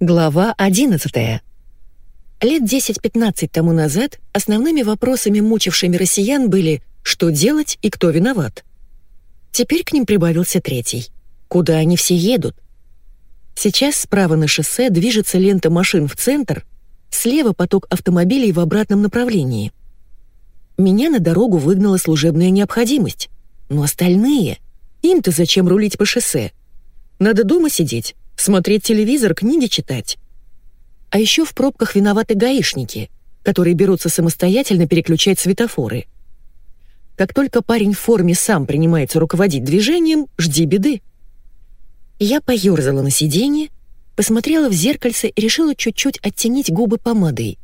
Глава 11. Лет 10-15 тому назад основными вопросами, мучившими россиян, были «что делать и кто виноват?». Теперь к ним прибавился третий. Куда они все едут? Сейчас справа на шоссе движется лента машин в центр, слева поток автомобилей в обратном направлении. Меня на дорогу выгнала служебная необходимость. Но остальные? Им-то зачем рулить по шоссе? Надо дома сидеть, смотреть телевизор, книги читать. А еще в пробках виноваты гаишники, которые берутся самостоятельно переключать светофоры. Как только парень в форме сам принимается руководить движением, жди беды. Я поёрзала на сиденье, посмотрела в зеркальце и решила чуть-чуть оттенить губы помадой.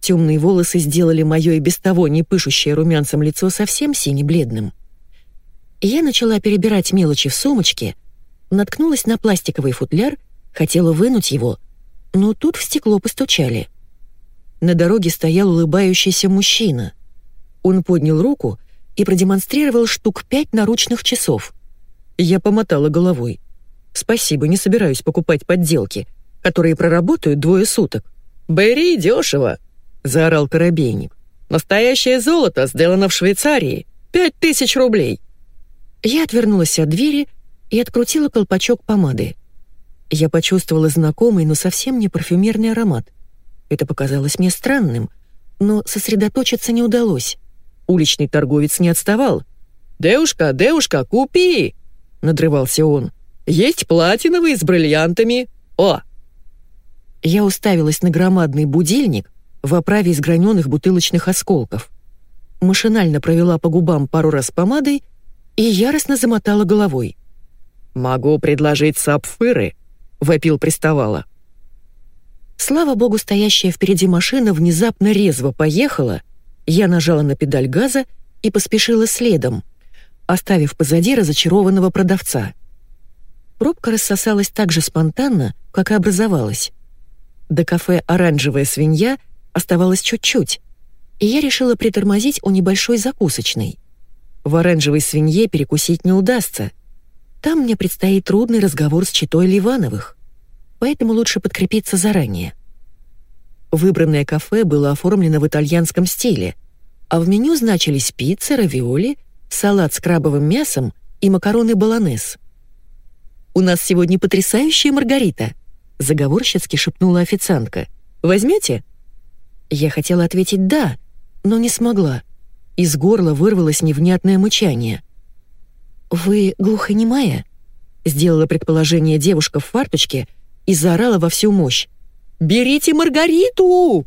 Темные волосы сделали мое и без того не пышущее румянцем лицо совсем сине-бледным. Я начала перебирать мелочи в сумочке — наткнулась на пластиковый футляр, хотела вынуть его, но тут в стекло постучали. На дороге стоял улыбающийся мужчина. Он поднял руку и продемонстрировал штук пять наручных часов. Я помотала головой. «Спасибо, не собираюсь покупать подделки, которые проработают двое суток». «Бери дешево!» — заорал корабейник. «Настоящее золото сделано в Швейцарии. Пять тысяч рублей!» Я отвернулась от двери и открутила колпачок помады. Я почувствовала знакомый, но совсем не парфюмерный аромат. Это показалось мне странным, но сосредоточиться не удалось. Уличный торговец не отставал. «Девушка, девушка, купи!» — надрывался он. «Есть платиновые с бриллиантами. О!» Я уставилась на громадный будильник в оправе из граненых бутылочных осколков. Машинально провела по губам пару раз помадой и яростно замотала головой. «Могу предложить сапфыры», — вопил приставала. Слава богу, стоящая впереди машина внезапно резво поехала, я нажала на педаль газа и поспешила следом, оставив позади разочарованного продавца. Пробка рассосалась так же спонтанно, как и образовалась. До кафе «Оранжевая свинья» оставалось чуть-чуть, и я решила притормозить у небольшой закусочной. В «Оранжевой свинье» перекусить не удастся — там мне предстоит трудный разговор с читой Ливановых, поэтому лучше подкрепиться заранее. Выбранное кафе было оформлено в итальянском стиле, а в меню значились пицца, равиоли, салат с крабовым мясом и макароны болонез. «У нас сегодня потрясающая Маргарита», — заговорщицки шепнула официантка. «Возьмете?» Я хотела ответить «да», но не смогла. Из горла вырвалось невнятное мычание — «Вы глухонемая?» — сделала предположение девушка в фарточке и заорала во всю мощь. «Берите Маргариту!»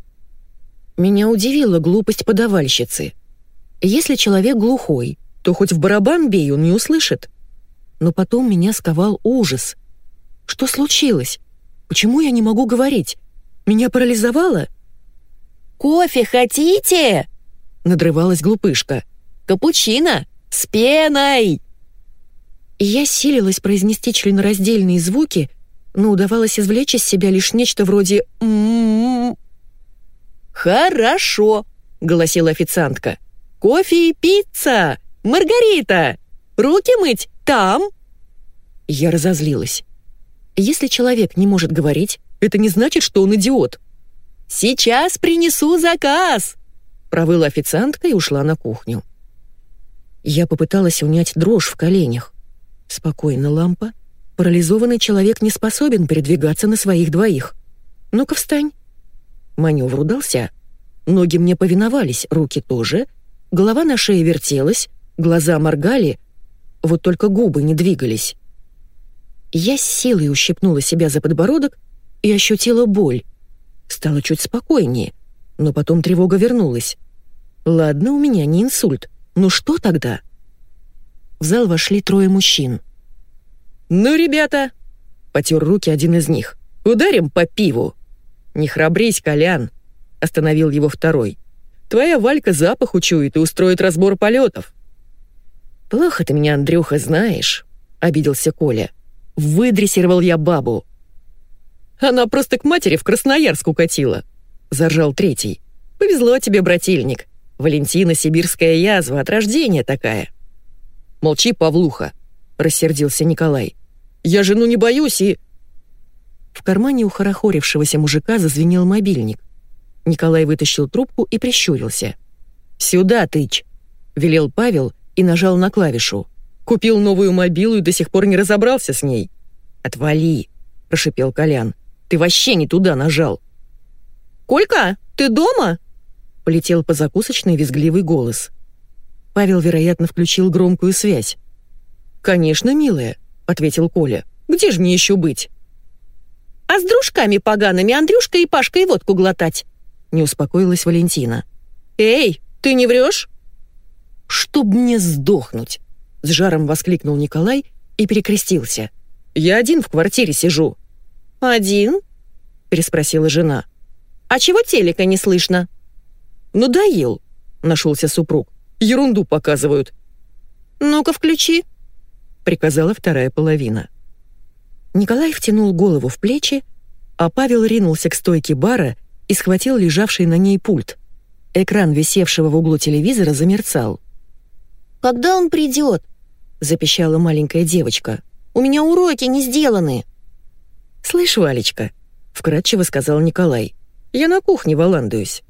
Меня удивила глупость подавальщицы. Если человек глухой, то хоть в барабан бей, он не услышит. Но потом меня сковал ужас. Что случилось? Почему я не могу говорить? Меня парализовало? «Кофе хотите?» — надрывалась глупышка. «Капучино! С пеной!» Я силилась произнести членораздельные звуки, но удавалось извлечь из себя лишь нечто вроде «м-м-м». «Хорошо», — голосила официантка. «Кофе и пицца! Маргарита! Руки мыть там!» Я разозлилась. Если человек не может говорить, это не значит, что он идиот. «Сейчас принесу заказ!» Провыла официантка и ушла на кухню. Я попыталась унять дрожь в коленях. Спокойно, лампа. Парализованный человек не способен передвигаться на своих двоих. Ну-ка встань. Маневр удался. Ноги мне повиновались, руки тоже. Голова на шее вертелась, глаза моргали, вот только губы не двигались. Я с силой ущипнула себя за подбородок и ощутила боль. Стало чуть спокойнее, но потом тревога вернулась. Ладно, у меня не инсульт. Ну что тогда? В зал вошли трое мужчин. «Ну, ребята!» — потер руки один из них. «Ударим по пиву!» «Не храбрись, Колян!» — остановил его второй. «Твоя Валька запах учует и устроит разбор полетов». «Плохо ты меня, Андрюха, знаешь», — обиделся Коля. «Выдрессировал я бабу». «Она просто к матери в Красноярск укатила», — заржал третий. «Повезло тебе, брательник. Валентина сибирская язва, от рождения такая». «Молчи, Павлуха», — рассердился Николай. «Я жену не боюсь и...» в кармане у хорохорившегося мужика зазвенел мобильник. Николай вытащил трубку и прищурился. «Сюда, тычь!» — велел Павел и нажал на клавишу. «Купил новую мобилу и до сих пор не разобрался с ней». «Отвали!» — прошипел Колян. «Ты вообще не туда нажал!» «Колька, ты дома?» — полетел по закусочной визгливый голос. Павел, вероятно, включил громкую связь. «Конечно, милая», — ответил Коля. «Где же мне еще быть?» «А с дружками погаными Андрюшка и Пашка и водку глотать», — не успокоилась Валентина. «Эй, ты не врешь?» «Чтоб мне сдохнуть!» — с жаром воскликнул Николай и перекрестился. «Я один в квартире сижу». «Один?» — переспросила жена. «А чего телека не слышно?» «Ну доел», — нашелся супруг. «Ерунду показывают». «Ну-ка, включи», — приказала вторая половина. Николай втянул голову в плечи, а Павел ринулся к стойке бара и схватил лежавший на ней пульт. Экран висевшего в углу телевизора замерцал. «Когда он придет?» — запищала маленькая девочка. «У меня уроки не сделаны». «Слышь, Валечка», — вкратчиво сказал Николай, — «я на кухне валандуюсь».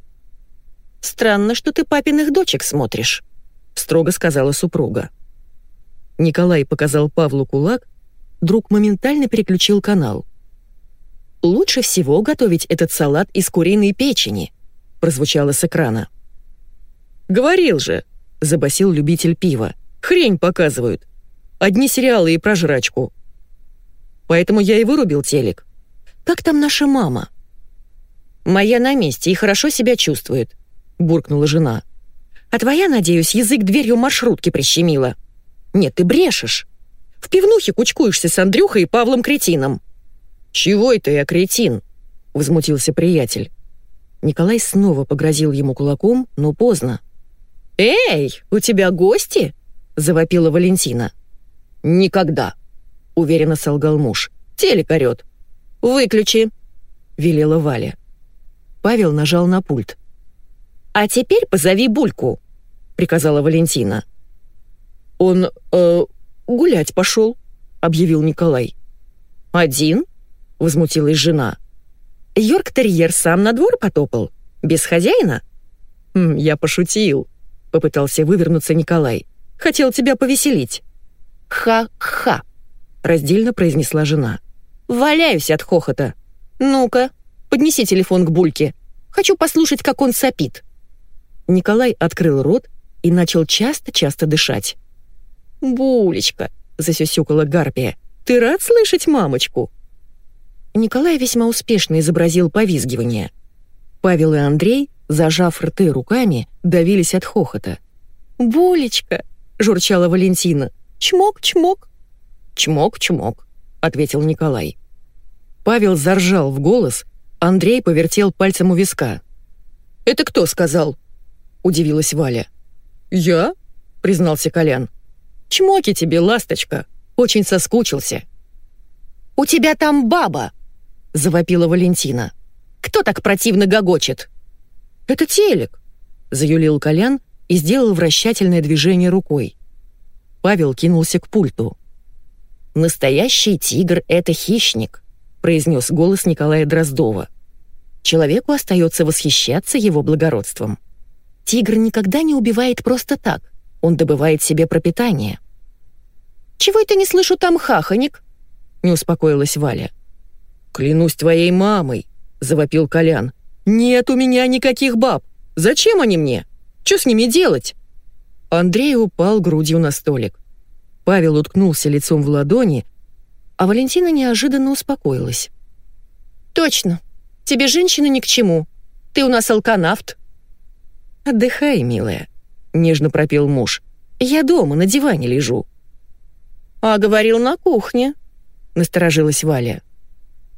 «Странно, что ты папиных дочек смотришь», — строго сказала супруга. Николай показал Павлу кулак, друг моментально переключил канал. «Лучше всего готовить этот салат из куриной печени», — прозвучало с экрана. «Говорил же», — забасил любитель пива. «Хрень показывают. Одни сериалы и про жрачку». Поэтому я и вырубил телек. «Как там наша мама?» «Моя на месте и хорошо себя чувствует», — буркнула жена. «А твоя, надеюсь, язык дверью маршрутки прищемила?» «Нет, ты брешешь. В пивнухе кучкуешься с Андрюхой и Павлом Кретином». «Чего это я кретин?» — возмутился приятель. Николай снова погрозил ему кулаком, но поздно. «Эй, у тебя гости?» — завопила Валентина. «Никогда», — уверенно солгал муж. «Телек орёт». «Выключи», — велела Валя. Павел нажал на пульт. «А теперь позови Бульку», — приказала Валентина. «Он, э, гулять пошел», — объявил Николай. «Один?» — возмутилась жена. «Йорк-терьер сам на двор потопал? Без хозяина?» «Хм, «Я пошутил», — попытался вывернуться Николай. «Хотел тебя повеселить». «Ха-ха», — раздельно произнесла жена. «Валяюсь от хохота. Ну-ка, поднеси телефон к Бульке. Хочу послушать, как он сопит». Николай открыл рот и начал часто-часто дышать. «Булечка», — засюсюкала Гарпия, — «ты рад слышать мамочку?» Николай весьма успешно изобразил повизгивание. Павел и Андрей, зажав рты руками, давились от хохота. «Булечка», — журчала Валентина, — «чмок-чмок». «Чмок-чмок», — ответил Николай. Павел заржал в голос, Андрей повертел пальцем у виска. «Это кто сказал?» Удивилась Валя. «Я?» — признался Колян. «Чмоки тебе, ласточка! Очень соскучился». «У тебя там баба!» — завопила Валентина. «Кто так противно гогочет?» «Это телек!» — заюлил Колян и сделал вращательное движение рукой. Павел кинулся к пульту. «Настоящий тигр — это хищник», — произнес голос Николая Дроздова. «Человеку остается восхищаться его благородством». Тигр никогда не убивает просто так. Он добывает себе пропитание. «Чего это не слышу там хаханик?» — не успокоилась Валя. «Клянусь твоей мамой!» — завопил Колян. «Нет у меня никаких баб! Зачем они мне? Что с ними делать?» Андрей упал грудью на столик. Павел уткнулся лицом в ладони, а Валентина неожиданно успокоилась. «Точно. Тебе женщина ни к чему. Ты у нас алканавт». «Отдыхай, милая», — нежно пропел муж. «Я дома, на диване лежу». «А говорил на кухне», — насторожилась Валя.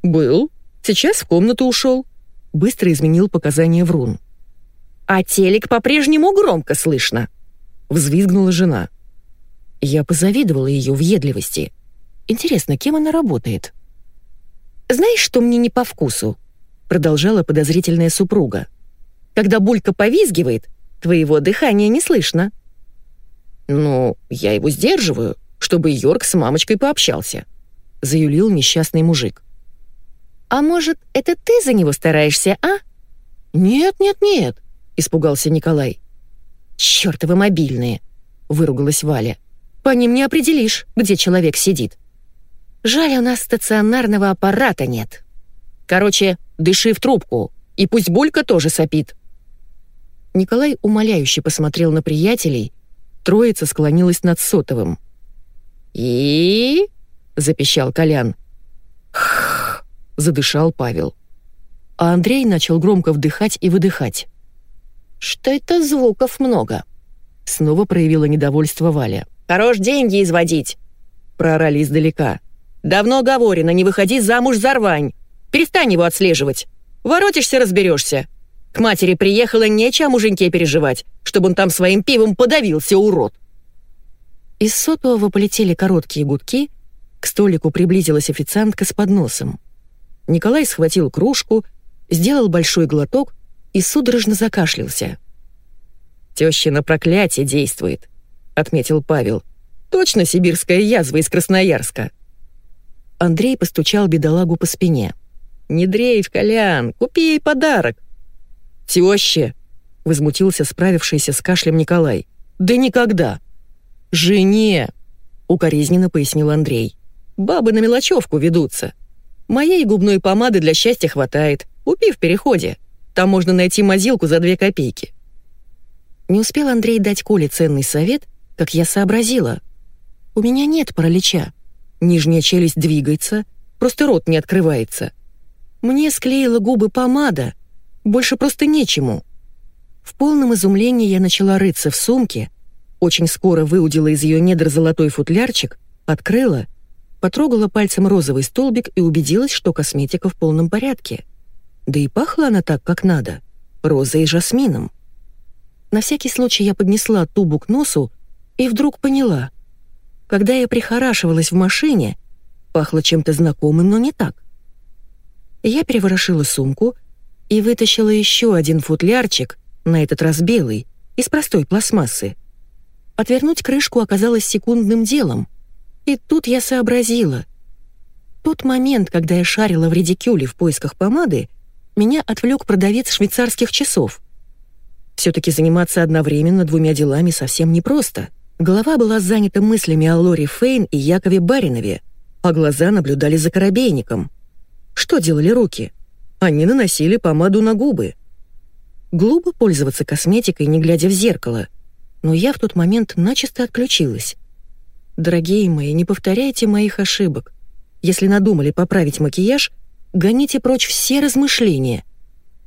«Был. Сейчас в комнату ушел». Быстро изменил показания Врун. «А телек по-прежнему громко слышно», — взвизгнула жена. Я позавидовала ее въедливости. Интересно, кем она работает? «Знаешь, что мне не по вкусу?» — продолжала подозрительная супруга. Когда Булька повизгивает, твоего дыхания не слышно». «Ну, я его сдерживаю, чтобы Йорк с мамочкой пообщался», — заюлил несчастный мужик. «А может, это ты за него стараешься, а?» «Нет, нет, нет», — испугался Николай. «Чёртовы мобильные!» — выругалась Валя. «По ним не определишь, где человек сидит. Жаль, у нас стационарного аппарата нет. Короче, дыши в трубку, и пусть Булька тоже сопит». Николай умоляюще посмотрел на приятелей, троица склонилась над сотовым. «И?» — запищал Колян. «Хх!» — задышал Павел. А Андрей начал громко вдыхать и выдыхать. «Что это звуков много?» Снова проявила недовольство Валя. «Хорош деньги изводить!» Проорали издалека. «Давно говорено, не выходи замуж за рвань. Перестань его отслеживать. Воротишься, разберешься. К матери приехала, нечего муженьке переживать, чтобы он там своим пивом подавился, урод!» Из сотового полетели короткие гудки, к столику приблизилась официантка с подносом. Николай схватил кружку, сделал большой глоток и судорожно закашлялся. «Теща на проклятие действует», — отметил Павел. «Точно сибирская язва из Красноярска». Андрей постучал бедолагу по спине. «Не дрейф, Колян, купи ей подарок». «Тёще!» — возмутился справившийся с кашлем Николай. «Да никогда!» «Жене!» — укоризненно пояснил Андрей. «Бабы на мелочевку ведутся. Моей губной помады для счастья хватает. Купи в переходе. Там можно найти мазилку за две копейки». Не успел Андрей дать Коле ценный совет, как я сообразила. «У меня нет паралича. Нижняя челюсть двигается, просто рот не открывается. Мне склеила губы помада. Больше просто нечему». В полном изумлении я начала рыться в сумке, очень скоро выудила из ее недр золотой футлярчик, открыла, потрогала пальцем розовый столбик и убедилась, что косметика в полном порядке. Да и пахла она так, как надо, розой и жасмином. На всякий случай я поднесла тубу к носу и вдруг поняла. Когда я прихорашивалась в машине, пахло чем-то знакомым, но не так. Я переворошила сумку и вытащила еще один футлярчик, на этот раз белый, из простой пластмассы. Отвернуть крышку оказалось секундным делом. И тут я сообразила. Тот момент, когда я шарила в редикюле в поисках помады, меня отвлек продавец швейцарских часов. Все-таки заниматься одновременно двумя делами совсем непросто. Голова была занята мыслями о Лоре Фейн и Якове Баринове, а глаза наблюдали за коробейником. Что делали руки? Они наносили помаду на губы. Глупо пользоваться косметикой, не глядя в зеркало — но я в тот момент начисто отключилась. Дорогие мои, не повторяйте моих ошибок. Если надумали поправить макияж, гоните прочь все размышления.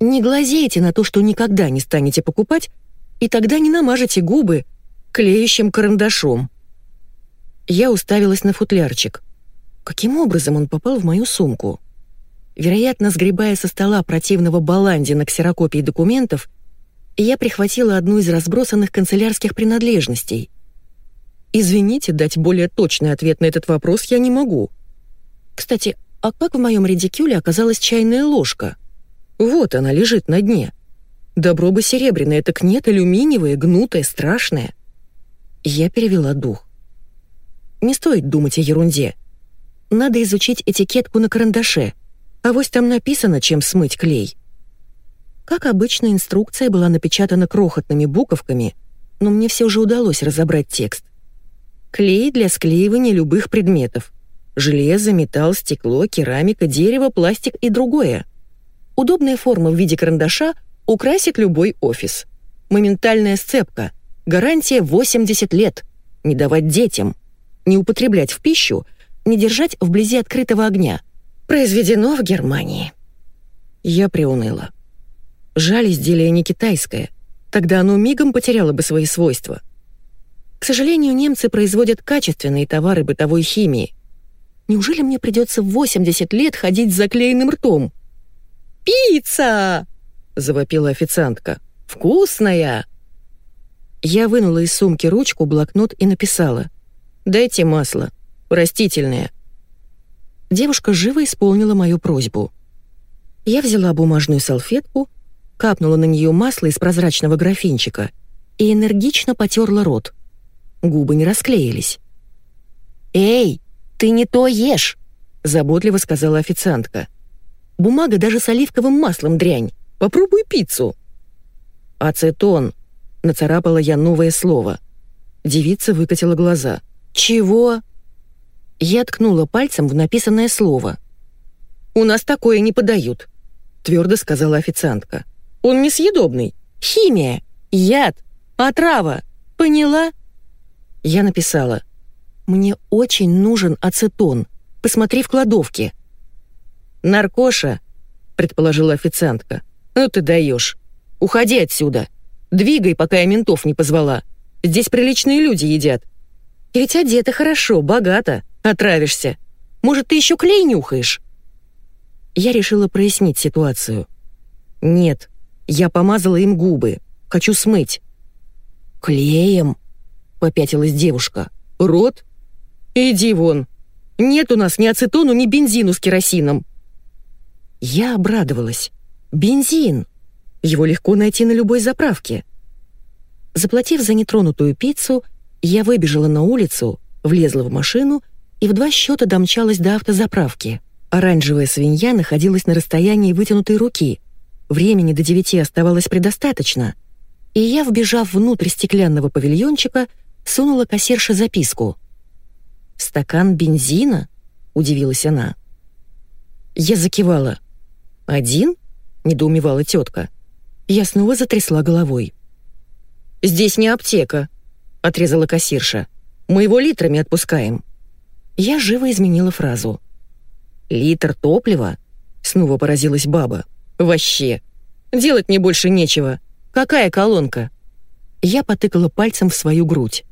Не глазейте на то, что никогда не станете покупать, и тогда не намажете губы клеящим карандашом. Я уставилась на футлярчик. Каким образом он попал в мою сумку? Вероятно, сгребая со стола противного баланди на ксерокопии документов, я прихватила одну из разбросанных канцелярских принадлежностей. Извините, дать более точный ответ на этот вопрос я не могу. Кстати, а как в моем редикюле оказалась чайная ложка? Вот она лежит на дне. Добро бы серебряное, так нет, алюминиевое, гнутое, страшное. Я перевела дух. Не стоит думать о ерунде. Надо изучить этикетку на карандаше. А вось там написано, чем смыть клей. Как обычно, инструкция была напечатана крохотными буковками, но мне все же удалось разобрать текст. Клей для склеивания любых предметов. Железо, металл, стекло, керамика, дерево, пластик и другое. Удобная форма в виде карандаша украсит любой офис. Моментальная сцепка. Гарантия 80 лет. Не давать детям. Не употреблять в пищу. Не держать вблизи открытого огня. Произведено в Германии. Я приуныла. Жаль, изделие не китайское. Тогда оно мигом потеряло бы свои свойства. К сожалению, немцы производят качественные товары бытовой химии. Неужели мне придется в 80 лет ходить с заклеенным ртом? «Пицца!» — завопила официантка. «Вкусная!» Я вынула из сумки ручку, блокнот и написала. «Дайте масло. Растительное». Девушка живо исполнила мою просьбу. Я взяла бумажную салфетку, капнула на нее масло из прозрачного графинчика и энергично потерла рот. Губы не расклеились. «Эй, ты не то ешь!» — заботливо сказала официантка. Бумага даже с оливковым маслом дрянь. Попробуй пиццу. Ацетон. Нацарапала я новое слово. Девица выкатила глаза. Чего? Я ткнула пальцем в написанное слово. «У нас такое не подают», — твердо сказала официантка. «Он несъедобный. Химия, яд, отрава. Поняла?» Я написала. «Мне очень нужен ацетон. Посмотри в кладовке». «Наркоша», — предположила официантка. «Ну ты даешь. Уходи отсюда. Двигай, пока я ментов не позвала. Здесь приличные люди едят. Ведь одета хорошо, богато. Отравишься. Может, ты еще клей нюхаешь?» Я решила прояснить ситуацию. «Нет, я помазала им губы. Хочу смыть». «Клеем?» — попятилась девушка. «Рот? Иди вон. Нет у нас ни ацетону, ни бензину с керосином». Я обрадовалась. «Бензин! Его легко найти на любой заправке». Заплатив за нетронутую пиццу, я выбежала на улицу, влезла в машину и в два счета домчалась до автозаправки. Оранжевая свинья находилась на расстоянии вытянутой руки. Времени до девяти оставалось предостаточно. И я, вбежав внутрь стеклянного павильончика, сунула кассирше записку. «Стакан бензина?» — удивилась она. Я закивала. «Один?» — недоумевала тетка. Я снова затрясла головой. «Здесь не аптека», — отрезала кассирша. «Мы его литрами отпускаем». Я живо изменила фразу. «Литр топлива?» — снова поразилась баба. «Вообще! Делать мне больше нечего. Какая колонка?» Я потыкала пальцем в свою грудь.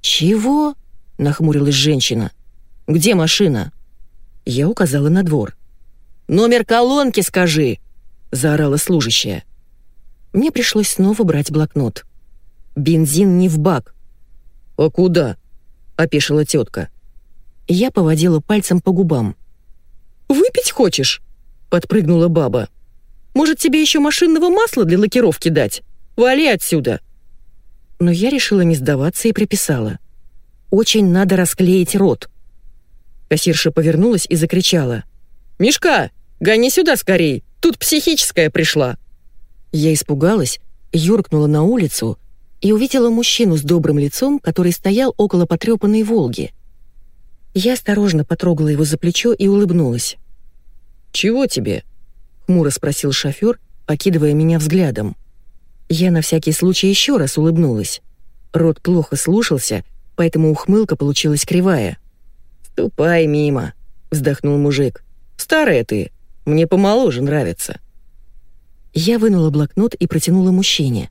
«Чего?» — нахмурилась женщина. «Где машина?» Я указала на двор. «Номер колонки скажи!» — заорала служащая. Мне пришлось снова брать блокнот. «Бензин не в бак». «А куда?» — опешила тетка. Я поводила пальцем по губам. «Выпить хочешь?» — подпрыгнула баба. «Может, тебе еще машинного масла для лакировки дать? Вали отсюда!» Но я решила не сдаваться и приписала. «Очень надо расклеить рот». Кассирша повернулась и закричала. «Мишка, гони сюда скорей! Тут психическая пришла!» Я испугалась, юркнула на улицу и увидела мужчину с добрым лицом, который стоял около потрепанной «Волги». Я осторожно потрогала его за плечо и улыбнулась. «Чего тебе?» — хмуро спросил шофер, окидывая меня взглядом. Я на всякий случай еще раз улыбнулась. Рот плохо слушался, поэтому ухмылка получилась кривая. «Ступай мимо», — вздохнул мужик. «Старая ты, мне помоложе нравится». Я вынула блокнот и протянула мужчине.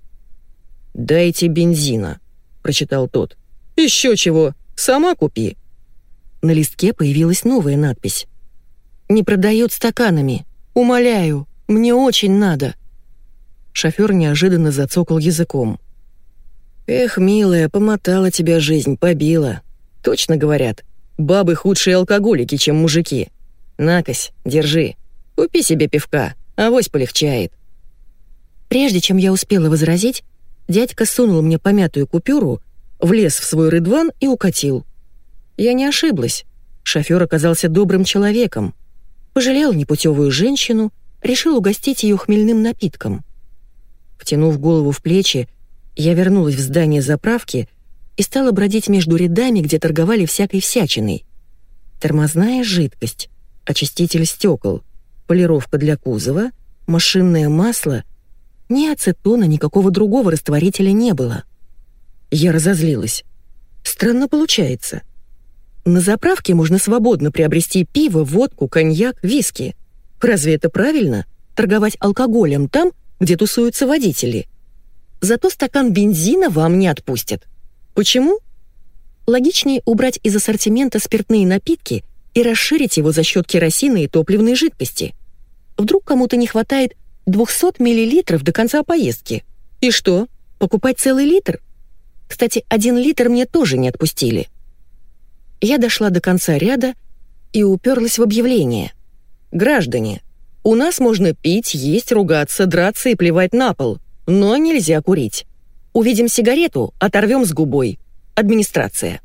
«Дайте бензина», — прочитал тот. «Еще чего, сама купи». На листке появилась новая надпись. «Не продают стаканами. Умоляю, мне очень надо». Шофер неожиданно зацокал языком. «Эх, милая, помотала тебя жизнь, побила. Точно говорят, бабы худшие алкоголики, чем мужики. Накось, держи. Купи себе пивка, авось полегчает». Прежде чем я успела возразить, дядька сунул мне помятую купюру, влез в свой рыдван и укатил. Я не ошиблась. Шофер оказался добрым человеком. Пожалел непутевую женщину, решил угостить ее хмельным напитком. Втянув голову в плечи, я вернулась в здание заправки и стала бродить между рядами, где торговали всякой всячиной. Тормозная жидкость, очиститель стекол, полировка для кузова, машинное масло. Ни ацетона, никакого другого растворителя не было. Я разозлилась. Странно получается. На заправке можно свободно приобрести пиво, водку, коньяк, виски. Разве это правильно? Торговать алкоголем там, где тусуются водители. Зато стакан бензина вам не отпустят. Почему? Логичнее убрать из ассортимента спиртные напитки и расширить его за счет керосина и топливной жидкости. Вдруг кому-то не хватает 200 миллилитров до конца поездки. И что, покупать целый литр? Кстати, один литр мне тоже не отпустили. Я дошла до конца ряда и уперлась в объявление. «Граждане, у нас можно пить, есть, ругаться, драться и плевать на пол, но нельзя курить. Увидим сигарету, оторвем с губой. Администрация».